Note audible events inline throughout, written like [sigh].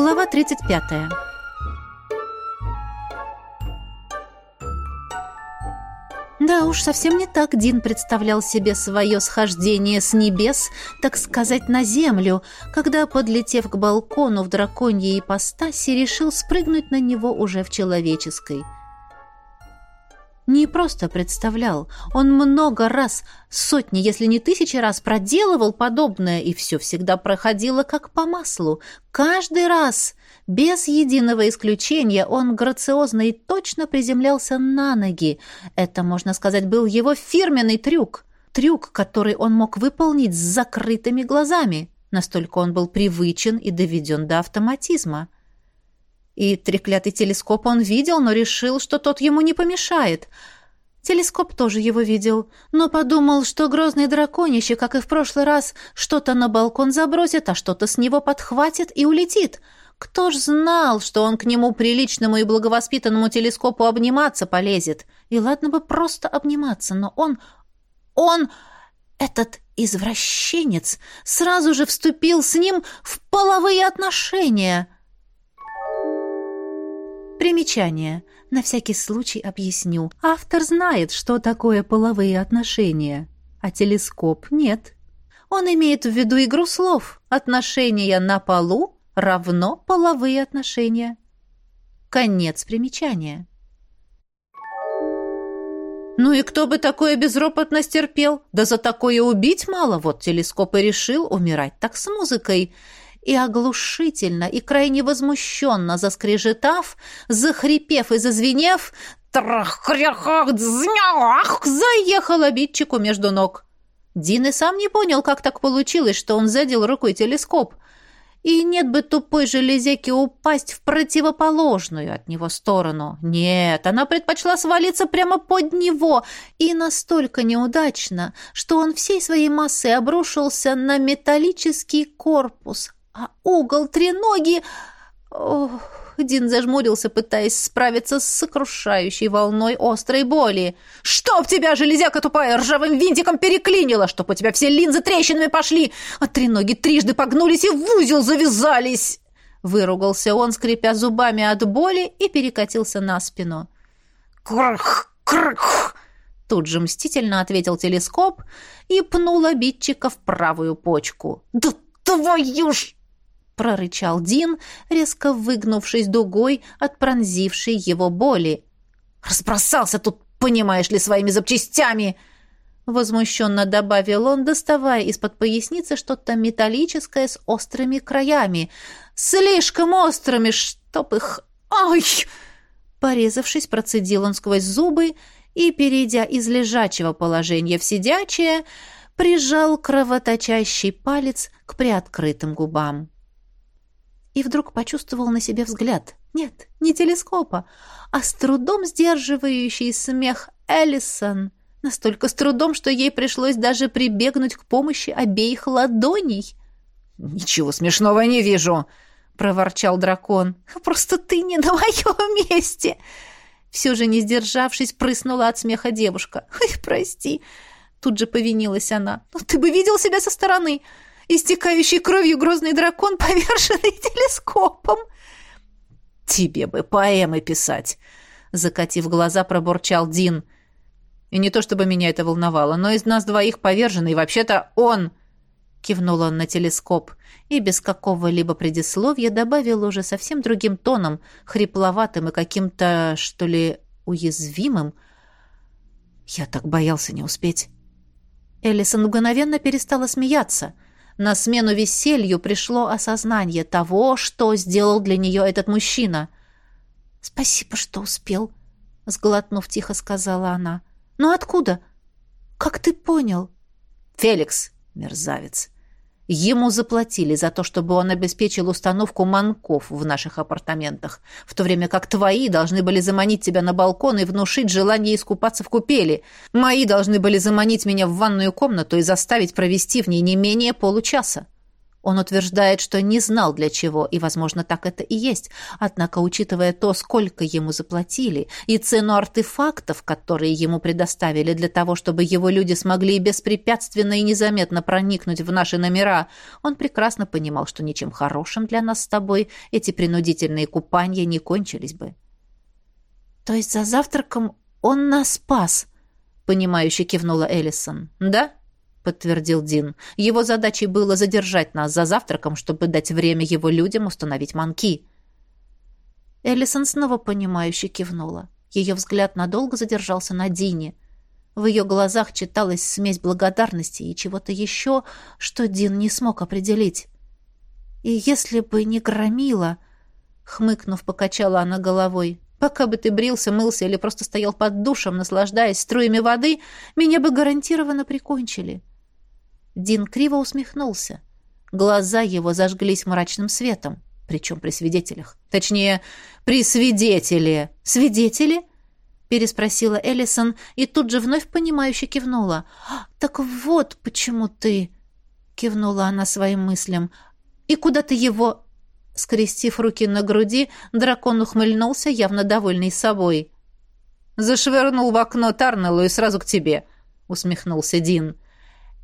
Глава 35. Да уж, совсем не так Дин представлял себе свое схождение с небес, так сказать, на землю, когда, подлетев к балкону в драконьей ипостаси, решил спрыгнуть на него уже в человеческой. Не просто представлял, он много раз, сотни, если не тысячи раз проделывал подобное, и все всегда проходило как по маслу. Каждый раз без единого исключения он грациозно и точно приземлялся на ноги. Это, можно сказать, был его фирменный трюк. Трюк, который он мог выполнить с закрытыми глазами. Настолько он был привычен и доведен до автоматизма. И треклятый телескоп он видел, но решил, что тот ему не помешает. Телескоп тоже его видел, но подумал, что грозный драконище, как и в прошлый раз, что-то на балкон забросит, а что-то с него подхватит и улетит — кто ж знал, что он к нему приличному и благовоспитанному телескопу обниматься полезет? И ладно бы просто обниматься, но он... Он... Этот извращенец сразу же вступил с ним в половые отношения. Примечание. На всякий случай объясню. Автор знает, что такое половые отношения, а телескоп нет. Он имеет в виду игру слов. Отношения на полу равно половые отношения. Конец примечания. Ну и кто бы такое безропотно стерпел? Да за такое убить мало. Вот телескоп и решил умирать так с музыкой. И оглушительно, и крайне возмущенно заскрежетав, захрипев и зазвенев, трах-кряхах, заехал обидчику между ног. Дин и сам не понял, как так получилось, что он задел рукой телескоп — и нет бы тупой железяки упасть в противоположную от него сторону. Нет, она предпочла свалиться прямо под него, и настолько неудачно, что он всей своей массой обрушился на металлический корпус, а угол треноги... Ох... Дин зажмурился, пытаясь справиться с сокрушающей волной острой боли. «Чтоб тебя, железяка тупая, ржавым винтиком переклинило! Чтоб у тебя все линзы трещинами пошли! А три ноги трижды погнулись и в узел завязались!» Выругался он, скрипя зубами от боли, и перекатился на спину. «Крх! Крх!» Тут же мстительно ответил телескоп и пнул обидчика в правую почку. «Да твою ж!» Прорычал Дин, резко выгнувшись дугой от пронзившей его боли. «Разбросался тут, понимаешь ли, своими запчастями!» Возмущенно добавил он, доставая из-под поясницы что-то металлическое с острыми краями. «Слишком острыми, чтоб их... Ай!» Порезавшись, процедил он сквозь зубы и, перейдя из лежачего положения в сидячее, прижал кровоточащий палец к приоткрытым губам и вдруг почувствовал на себе взгляд. Нет, не телескопа, а с трудом сдерживающий смех Эллисон. Настолько с трудом, что ей пришлось даже прибегнуть к помощи обеих ладоней. «Ничего смешного не вижу», — проворчал дракон. «Просто ты не на моем месте!» Все же, не сдержавшись, прыснула от смеха девушка. «Ой, прости!» Тут же повинилась она. «Но ты бы видел себя со стороны!» Истекающий кровью грозный дракон, [laughs] поверженный телескопом. «Тебе бы поэмы писать!» — закатив глаза, пробурчал Дин. «И не то чтобы меня это волновало, но из нас двоих поверженный вообще-то он!» Кивнул он на телескоп и без какого-либо предисловия добавил уже совсем другим тоном, хрипловатым и каким-то, что ли, уязвимым. «Я так боялся не успеть». Элисон мгновенно перестала смеяться — на смену веселью пришло осознание того, что сделал для нее этот мужчина. «Спасибо, что успел», — сглотнув тихо сказала она. «Но откуда? Как ты понял?» «Феликс, мерзавец, Ему заплатили за то, чтобы он обеспечил установку манков в наших апартаментах, в то время как твои должны были заманить тебя на балкон и внушить желание искупаться в купели. Мои должны были заманить меня в ванную комнату и заставить провести в ней не менее получаса. Он утверждает, что не знал для чего, и, возможно, так это и есть. Однако, учитывая то, сколько ему заплатили, и цену артефактов, которые ему предоставили для того, чтобы его люди смогли беспрепятственно и незаметно проникнуть в наши номера, он прекрасно понимал, что ничем хорошим для нас с тобой эти принудительные купания не кончились бы. «То есть за завтраком он нас спас?» — понимающе кивнула Эллисон. «Да?» — подтвердил Дин. «Его задачей было задержать нас за завтраком, чтобы дать время его людям установить манки». Эллисон снова понимающе кивнула. Ее взгляд надолго задержался на Дине. В ее глазах читалась смесь благодарности и чего-то еще, что Дин не смог определить. «И если бы не громила...» — хмыкнув, покачала она головой. «Пока бы ты брился, мылся или просто стоял под душем, наслаждаясь струями воды, меня бы гарантированно прикончили». Дин криво усмехнулся. Глаза его зажглись мрачным светом, причем при свидетелях. Точнее, при свидетеле. «Свидетели?» — переспросила Эллисон и тут же вновь понимающе кивнула. «А, «Так вот почему ты...» — кивнула она своим мыслям. «И куда ты его...» Скрестив руки на груди, дракон ухмыльнулся, явно довольный собой. «Зашвырнул в окно Тарнеллу и сразу к тебе», — усмехнулся Дин.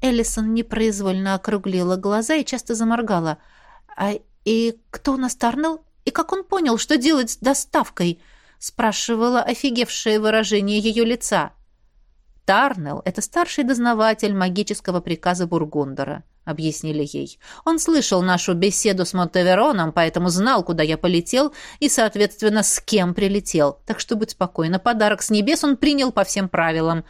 Эллисон непроизвольно округлила глаза и часто заморгала. «А и кто у нас Тарнелл? И как он понял, что делать с доставкой?» — спрашивала офигевшее выражение ее лица. «Тарнелл — это старший дознаватель магического приказа Бургундера», — объяснили ей. «Он слышал нашу беседу с Монтевероном, поэтому знал, куда я полетел и, соответственно, с кем прилетел. Так что будь спокойна, подарок с небес он принял по всем правилам»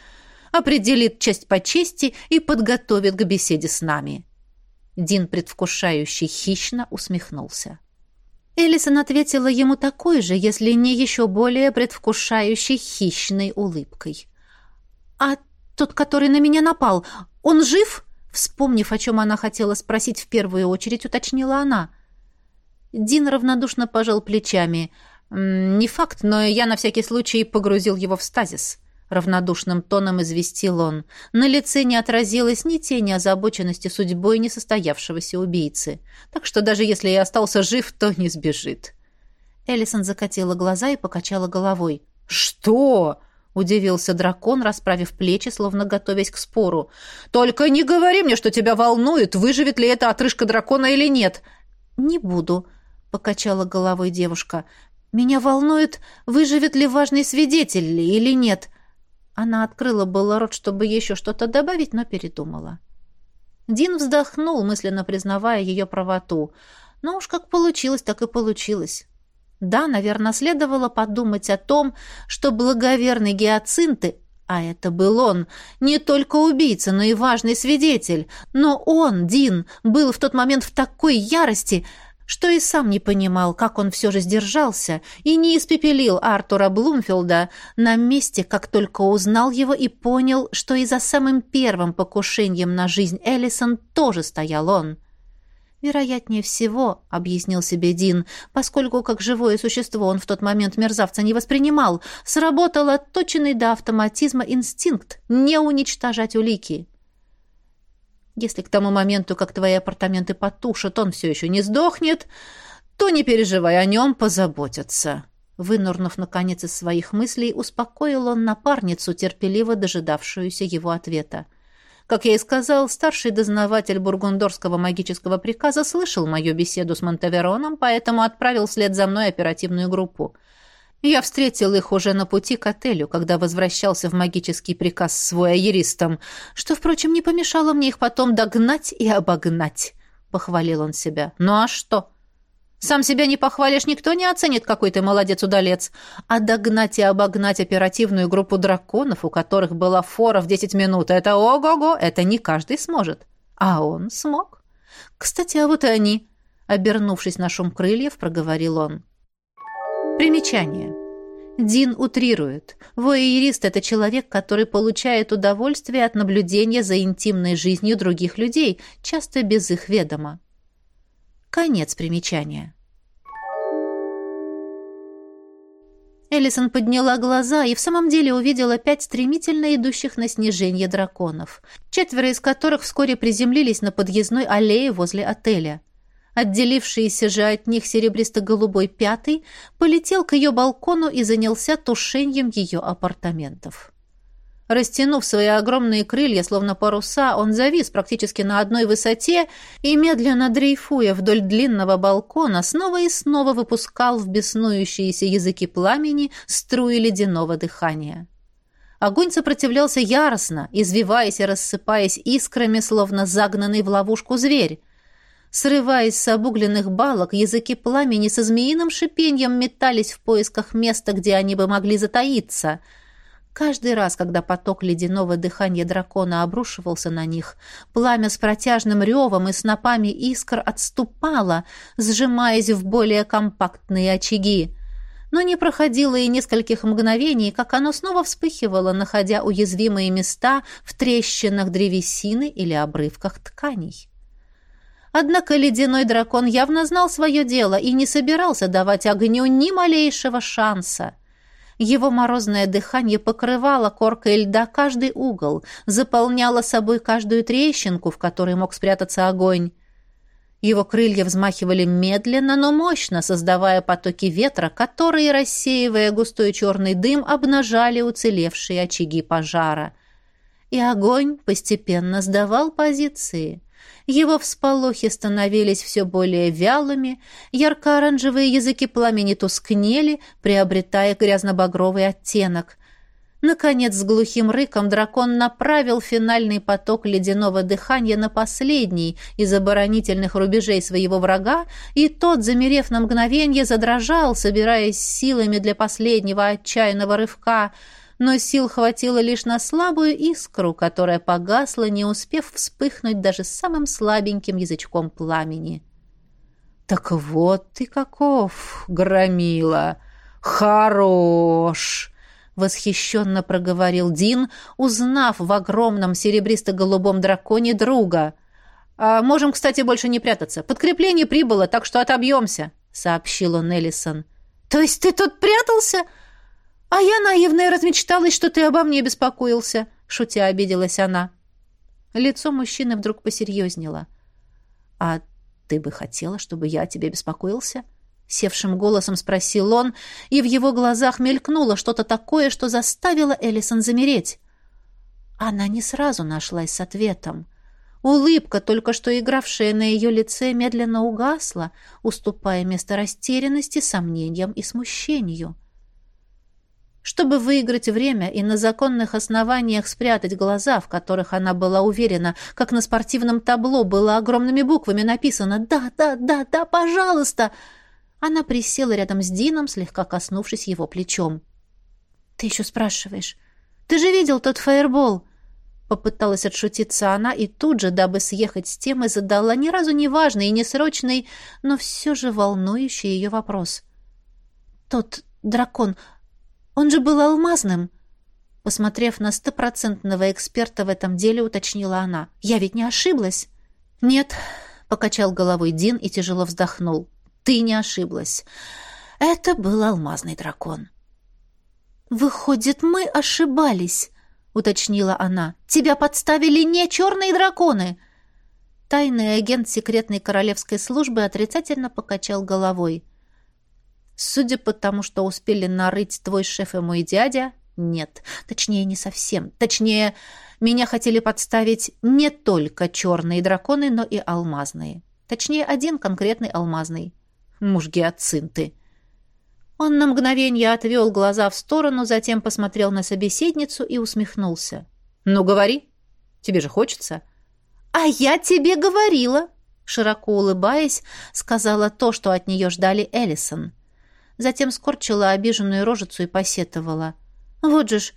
определит часть по чести и подготовит к беседе с нами». Дин, предвкушающий, хищно усмехнулся. Элисон ответила ему такой же, если не еще более предвкушающей хищной улыбкой. «А тот, который на меня напал, он жив?» Вспомнив, о чем она хотела спросить в первую очередь, уточнила она. Дин равнодушно пожал плечами. «Не факт, но я на всякий случай погрузил его в стазис». — равнодушным тоном известил он. На лице не отразилось ни тени озабоченности судьбой несостоявшегося убийцы. Так что даже если и остался жив, то не сбежит. Эллисон закатила глаза и покачала головой. «Что?» — удивился дракон, расправив плечи, словно готовясь к спору. «Только не говори мне, что тебя волнует, выживет ли эта отрыжка дракона или нет!» «Не буду», — покачала головой девушка. «Меня волнует, выживет ли важный свидетель или нет. Она открыла было рот, чтобы еще что-то добавить, но передумала. Дин вздохнул, мысленно признавая ее правоту. Но уж как получилось, так и получилось. Да, наверное, следовало подумать о том, что благоверный гиацинты, а это был он, не только убийца, но и важный свидетель. Но он, Дин, был в тот момент в такой ярости, что и сам не понимал, как он все же сдержался и не испепелил Артура Блумфилда на месте, как только узнал его и понял, что и за самым первым покушением на жизнь Эллисон тоже стоял он. «Вероятнее всего», — объяснил себе Дин, поскольку как живое существо он в тот момент мерзавца не воспринимал, сработал отточенный до автоматизма инстинкт не уничтожать улики. Если к тому моменту, как твои апартаменты потушат, он все еще не сдохнет, то не переживай, о нем позаботятся». Вынурнув, наконец, из своих мыслей, успокоил он напарницу, терпеливо дожидавшуюся его ответа. Как я и сказал, старший дознаватель бургундорского магического приказа слышал мою беседу с Монтавероном, поэтому отправил вслед за мной оперативную группу. Я встретил их уже на пути к отелю, когда возвращался в магический приказ с вояеристом, что, впрочем, не помешало мне их потом догнать и обогнать, — похвалил он себя. Ну а что? Сам себя не похвалишь, никто не оценит, какой ты молодец-удалец. А догнать и обогнать оперативную группу драконов, у которых была фора в десять минут, это ого-го, это не каждый сможет. А он смог. Кстати, а вот и они. Обернувшись на шум крыльев, проговорил он. Примечание. Дин утрирует. Воэйрист – это человек, который получает удовольствие от наблюдения за интимной жизнью других людей, часто без их ведома. Конец примечания. Элисон подняла глаза и в самом деле увидела пять стремительно идущих на снижение драконов, четверо из которых вскоре приземлились на подъездной аллее возле отеля. Отделившийся же от них серебристо-голубой пятый полетел к ее балкону и занялся тушением ее апартаментов. Растянув свои огромные крылья, словно паруса, он завис практически на одной высоте и, медленно дрейфуя вдоль длинного балкона, снова и снова выпускал в беснующиеся языки пламени струи ледяного дыхания. Огонь сопротивлялся яростно, извиваясь и рассыпаясь искрами, словно загнанный в ловушку зверь. Срываясь с обугленных балок, языки пламени со змеиным шипением метались в поисках места, где они бы могли затаиться — Каждый раз, когда поток ледяного дыхания дракона обрушивался на них, пламя с протяжным ревом и снопами искр отступало, сжимаясь в более компактные очаги. Но не проходило и нескольких мгновений, как оно снова вспыхивало, находя уязвимые места в трещинах древесины или обрывках тканей. Однако ледяной дракон явно знал свое дело и не собирался давать огню ни малейшего шанса — его морозное дыхание покрывало коркой льда каждый угол, заполняло собой каждую трещинку, в которой мог спрятаться огонь. Его крылья взмахивали медленно, но мощно, создавая потоки ветра, которые, рассеивая густой черный дым, обнажали уцелевшие очаги пожара. И огонь постепенно сдавал позиции. Его всполохи становились все более вялыми, ярко-оранжевые языки пламени тускнели, приобретая грязно-багровый оттенок. Наконец, с глухим рыком дракон направил финальный поток ледяного дыхания на последний из оборонительных рубежей своего врага, и тот, замерев на мгновение, задрожал, собираясь силами для последнего отчаянного рывка — но сил хватило лишь на слабую искру, которая погасла, не успев вспыхнуть даже самым слабеньким язычком пламени. «Так вот ты каков, громила! Хорош!» — восхищенно проговорил Дин, узнав в огромном серебристо-голубом драконе друга. «А можем, кстати, больше не прятаться. Подкрепление прибыло, так что отобьемся», — сообщил он Эллисон. «То есть ты тут прятался?» «А я наивная размечталась, что ты обо мне беспокоился», — шутя обиделась она. Лицо мужчины вдруг посерьезнело. «А ты бы хотела, чтобы я о тебе беспокоился?» Севшим голосом спросил он, и в его глазах мелькнуло что-то такое, что заставило Эллисон замереть. Она не сразу нашлась с ответом. Улыбка, только что игравшая на ее лице, медленно угасла, уступая место растерянности, сомнениям и смущению. — чтобы выиграть время и на законных основаниях спрятать глаза, в которых она была уверена, как на спортивном табло было огромными буквами написано «Да, да, да, да, пожалуйста!» Она присела рядом с Дином, слегка коснувшись его плечом. «Ты еще спрашиваешь? Ты же видел тот фаербол?» Попыталась отшутиться она и тут же, дабы съехать с темы, задала ни разу не важный и не срочный, но все же волнующий ее вопрос. «Тот дракон, он же был алмазным!» Посмотрев на стопроцентного эксперта в этом деле, уточнила она. «Я ведь не ошиблась?» «Нет», — покачал головой Дин и тяжело вздохнул. «Ты не ошиблась. Это был алмазный дракон». «Выходит, мы ошибались», — уточнила она. «Тебя подставили не черные драконы!» Тайный агент секретной королевской службы отрицательно покачал головой. Судя по тому, что успели нарыть твой шеф и мой дядя, нет. Точнее, не совсем. Точнее, меня хотели подставить не только черные драконы, но и алмазные. Точнее, один конкретный алмазный. Муж гиацинты. Он на мгновение отвел глаза в сторону, затем посмотрел на собеседницу и усмехнулся. «Ну, говори. Тебе же хочется». «А я тебе говорила!» Широко улыбаясь, сказала то, что от нее ждали Эллисон затем скорчила обиженную рожицу и посетовала. «Вот же ж,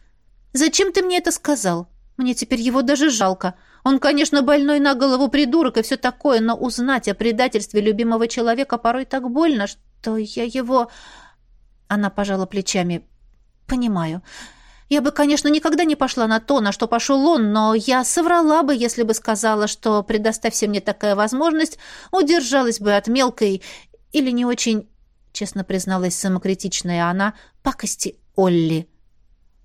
зачем ты мне это сказал? Мне теперь его даже жалко. Он, конечно, больной на голову придурок и все такое, но узнать о предательстве любимого человека порой так больно, что я его...» Она пожала плечами. «Понимаю. Я бы, конечно, никогда не пошла на то, на что пошел он, но я соврала бы, если бы сказала, что, предоставься мне такая возможность, удержалась бы от мелкой или не очень — честно призналась самокритичная она, — «пакости Олли».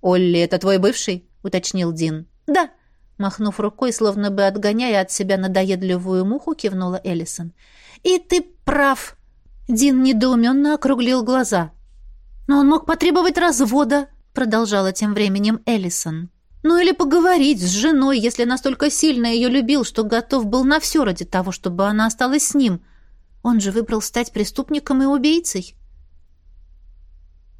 «Олли — это твой бывший?» — уточнил Дин. «Да», — махнув рукой, словно бы отгоняя от себя надоедливую муху, кивнула Эллисон. «И ты прав», Дин недоуменно округлил глаза. «Но он мог потребовать развода», — продолжала тем временем Эллисон. «Ну или поговорить с женой, если настолько сильно ее любил, что готов был на все ради того, чтобы она осталась с ним. Он же выбрал стать преступником и убийцей».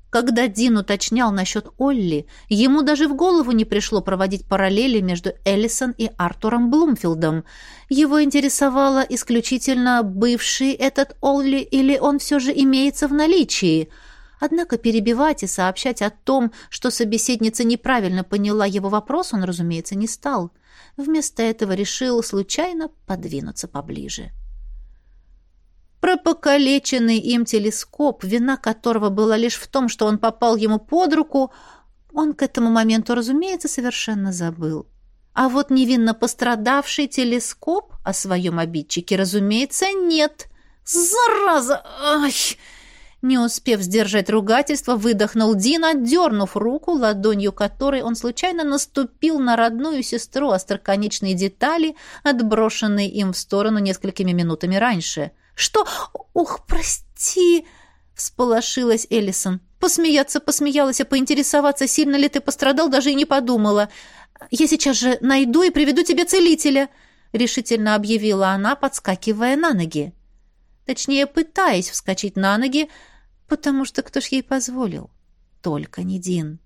Когда Дин уточнял насчет Олли, ему даже в голову не пришло проводить параллели между Эллисон и Артуром Блумфилдом. Его интересовало исключительно бывший этот Олли или он все же имеется в наличии. Однако перебивать и сообщать о том, что собеседница неправильно поняла его вопрос, он, разумеется, не стал. Вместо этого решил случайно подвинуться поближе. — про покалеченный им телескоп, вина которого была лишь в том, что он попал ему под руку, он к этому моменту, разумеется, совершенно забыл. А вот невинно пострадавший телескоп о своем обидчике, разумеется, нет. «Зараза! Ай!» Не успев сдержать ругательство, выдохнул Дин, отдернув руку, ладонью которой он случайно наступил на родную сестру остроконечные детали, отброшенные им в сторону несколькими минутами раньше — «Что? Ух, прости!» — всполошилась Эллисон. Посмеяться посмеялась, а поинтересоваться, сильно ли ты пострадал, даже и не подумала. «Я сейчас же найду и приведу тебе целителя», — решительно объявила она, подскакивая на ноги. Точнее, пытаясь вскочить на ноги, потому что кто ж ей позволил? Только не Дин.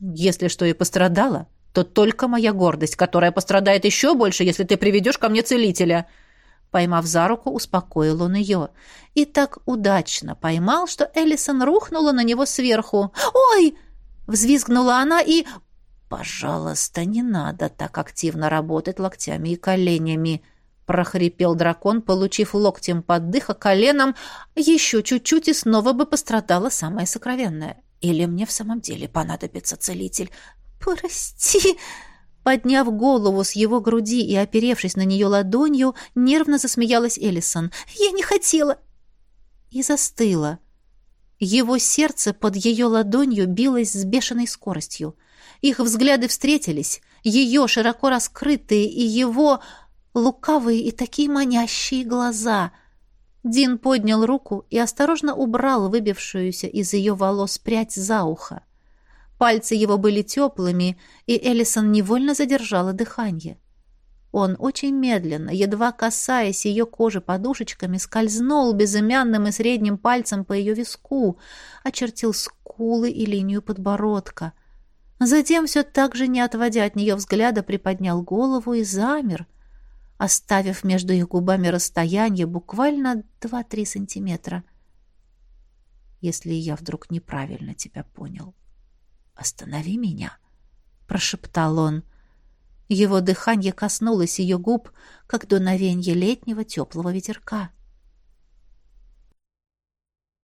«Если что и пострадала, то только моя гордость, которая пострадает еще больше, если ты приведешь ко мне целителя», Поймав за руку, успокоил он ее. И так удачно поймал, что Эллисон рухнула на него сверху. «Ой!» — взвизгнула она и... «Пожалуйста, не надо так активно работать локтями и коленями», — прохрипел дракон, получив локтем под дых, а коленом еще чуть-чуть и снова бы пострадало самое сокровенное. «Или мне в самом деле понадобится целитель?» «Прости!» Подняв голову с его груди и оперевшись на нее ладонью, нервно засмеялась Эллисон. «Я не хотела!» И застыла. Его сердце под ее ладонью билось с бешеной скоростью. Их взгляды встретились, ее широко раскрытые и его лукавые и такие манящие глаза. Дин поднял руку и осторожно убрал выбившуюся из ее волос прядь за ухо. Пальцы его были теплыми, и Эллисон невольно задержала дыхание. Он очень медленно, едва касаясь ее кожи подушечками, скользнул безымянным и средним пальцем по ее виску, очертил скулы и линию подбородка. Затем, все так же не отводя от нее взгляда, приподнял голову и замер, оставив между их губами расстояние буквально два-три сантиметра. «Если я вдруг неправильно тебя понял», «Останови меня», — прошептал он. Его дыхание коснулось ее губ, как дуновенье летнего теплого ветерка.